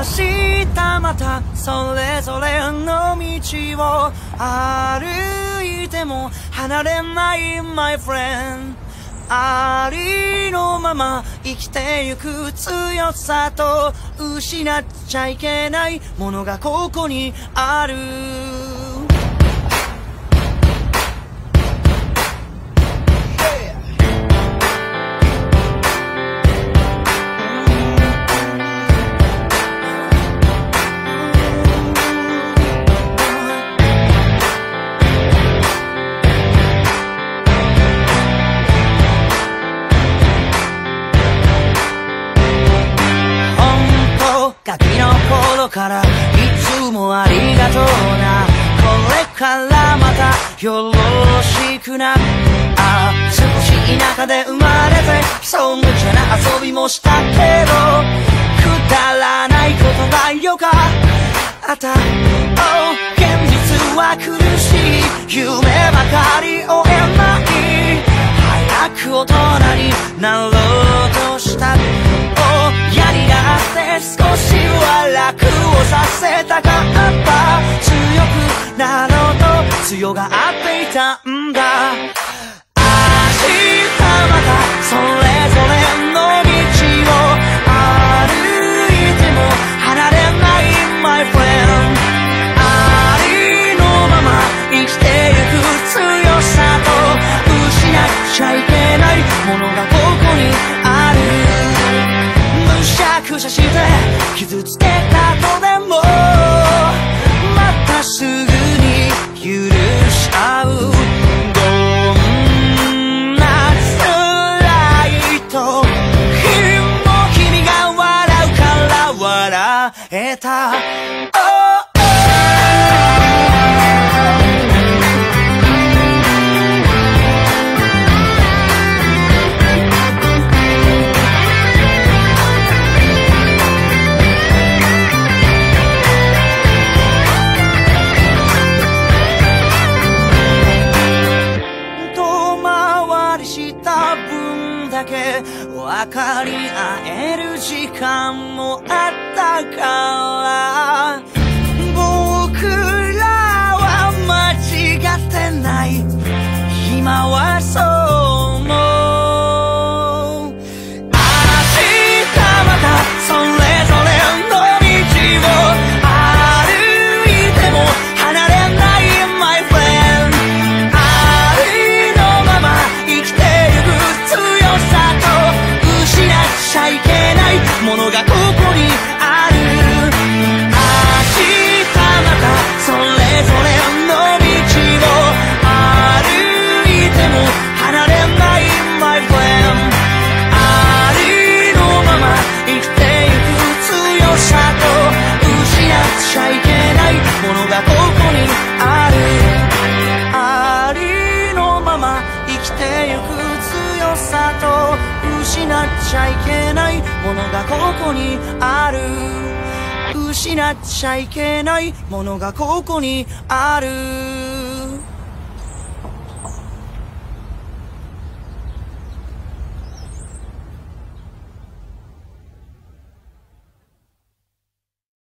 明日またそれぞれの道を歩いても離れない my friend ありのまま生きてゆく強さと失っちゃいけないものがここにある。ガキの頃からいつもありがとうな。これからまたよろしくな。あ少し田舎で生まれてそう無茶な遊びもしたけどくだらないことがよか。った、oh、現実は苦しい。夢ばかり追えない。早く大人になろうとした。なろうと強がっていたんだ。明日またそれぞれの道を歩いても離れない my friend ありのまま生きてゆく強さと失っちゃいけないものがここにある。むしゃくしゃして傷つけたとでえた、Oh, 遠回りした分だけ分かり合える時間もあったからさと失っちゃいけないものがここにある。失っちゃいけないものがここにある。